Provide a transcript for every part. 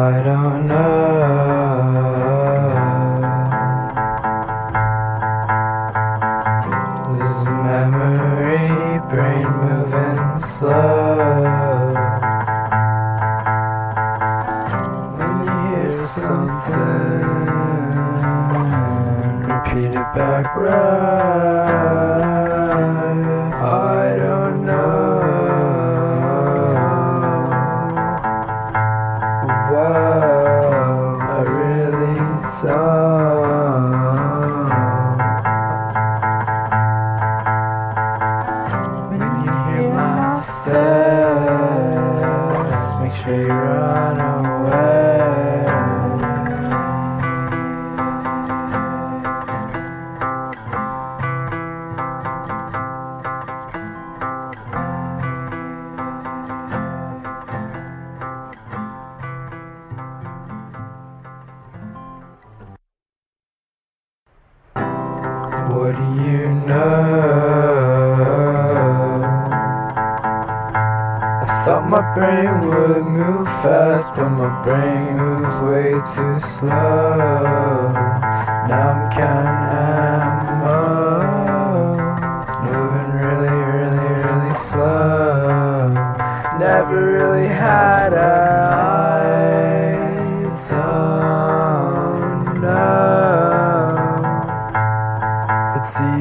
I don't know. Losing memory, brain moving slow. Something, back right. Steps, make sure you run away. What do you know? Thought my brain would move fast, but my brain moves way too slow. Now I'm counting up, moving really, really, really slow. Never really had a high tone. No, it's the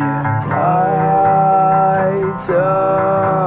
high tone.